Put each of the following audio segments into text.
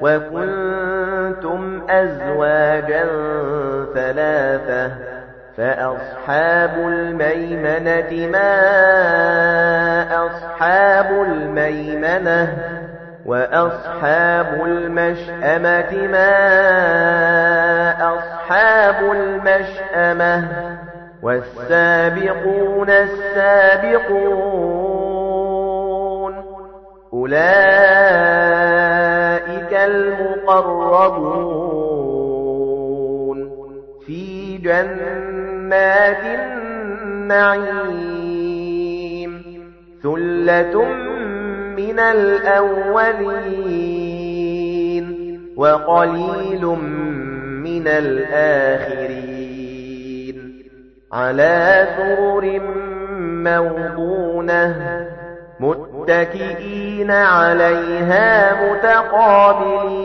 وكنتم أزواجا ثلاثة فأصحاب الميمنة ما أصحاب الميمنة وأصحاب المشأمة ما أصحاب المشأمة والسابقون السابقون أولئك المقربون في جنات النعيم ثلة من الأولين وقليل من الآخرين على سرر موضونة متكئين عليها متقابلين.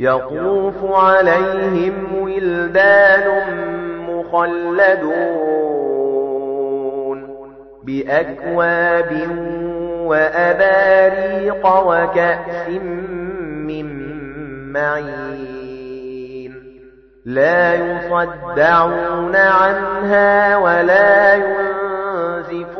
يطوف عليهم ولدان مخلدون بأكواب وأباريق وكأس من معين. لا يصدعون عنها ولا ينزفون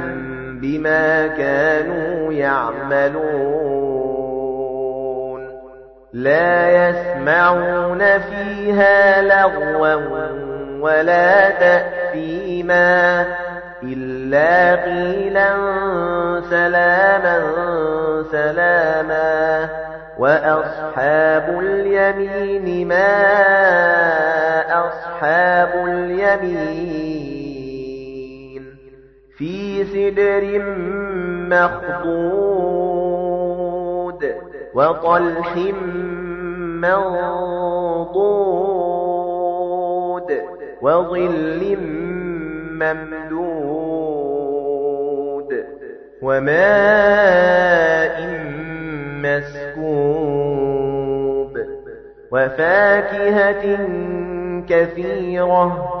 بما كانوا يعملون. لا يسمعون فيها لغوا ولا تأثيما إلا قيلا سلاما سلاما. وأصحاب اليمين ما أصحاب اليمين في سدر مخضود وطلح منضود وظل ممدود وماء مسكوب وفاكهة كثيرة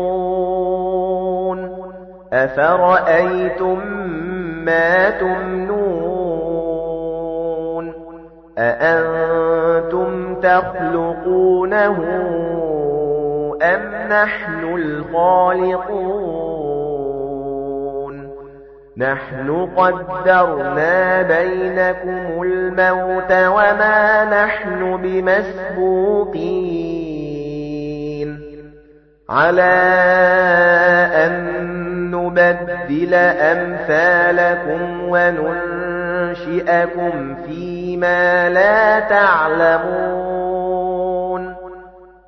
أَفَرَأَيْتُم مَّا تُمْنُونَ أَأَنتُمْ تَخْلُقُونَهُ أَمْ نَحْنُ الْخَالِقُونَ نَحْنُ قَدَّرْنَا بَيْنَكُمُ الْمَوْتَ وَمَا نَحْنُ بِمَسْبُوقِينَ عَلَى أَن نُّبَدِّلَ أَمْثَالَكُمْ وَنُنشِئَكُمْ فِيمَا لَا تَعْلَمُونَ.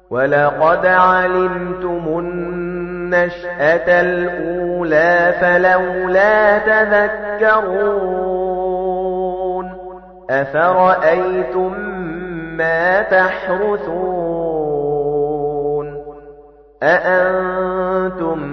وَلَقَدْ عَلِمْتُمُ النَّشْأَةَ الْأُولَى فَلَوْلَا تَذَكَّرُونَ. أَفَرَأَيْتُم مَّا تَحْرُثُونَ؟ أَأَنتُمْ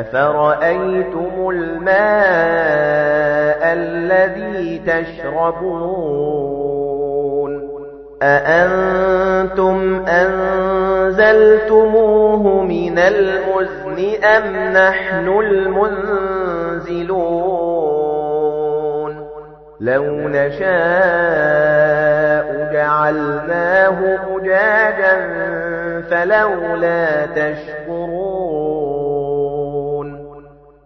أَفَرَأَيْتُمُ الْمَاءَ الَّذِي تَشْرَبُونَ أَأَنتُمْ أَنزَلْتُمُوهُ مِنَ الْمُزْنِ أَمْ نَحْنُ الْمُنزِلُونَ لَوْ نَشَاءُ جَعَلْنَاهُ أُجَاجًا فَلَوْلَا تَشْكُرُونَ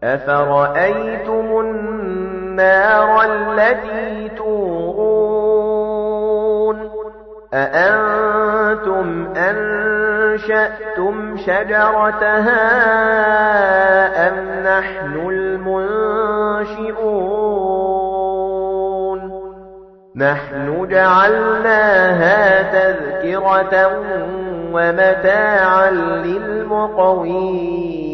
أَفَرَأَيْتُمُ النَّارَ الَّتِي تُورُونَ أَأَنتُمْ أَنشَأْتُمْ شَجَرَتَهَا أَمْ نَحْنُ الْمُنشِئُونَ نَحْنُ جَعَلْنَاهَا تَذْكِرَةً وَمَتَاعًا لِّلْمُقْوِينَ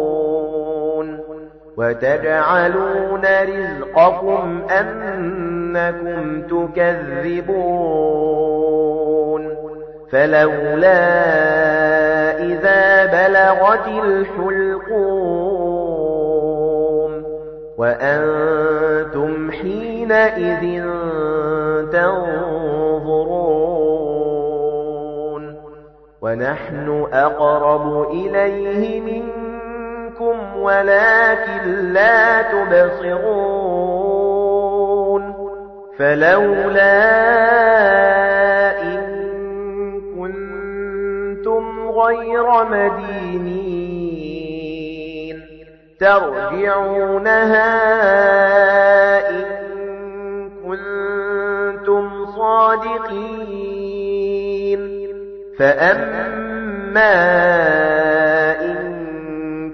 وَتَجْعَلُونَ رِزْقَكُمْ أَنَّكُمْ تكذبون فلولا إذا بلغت الحلقوم وأنتم حينئذ تنظرون ونحن أقرب إليه منكم ولكن لا تبصرون فلولا إن كنتم غير مدينين ترجعونها إن كنتم صادقين فأما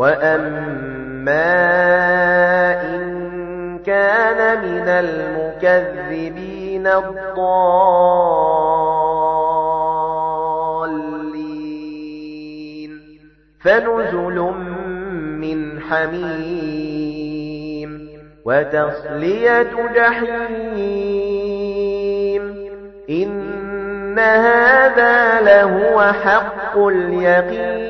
وأما إن كان من المكذبين الضالين فنزل من حميم وتصلية جحيم إن هذا لهو حق اليقين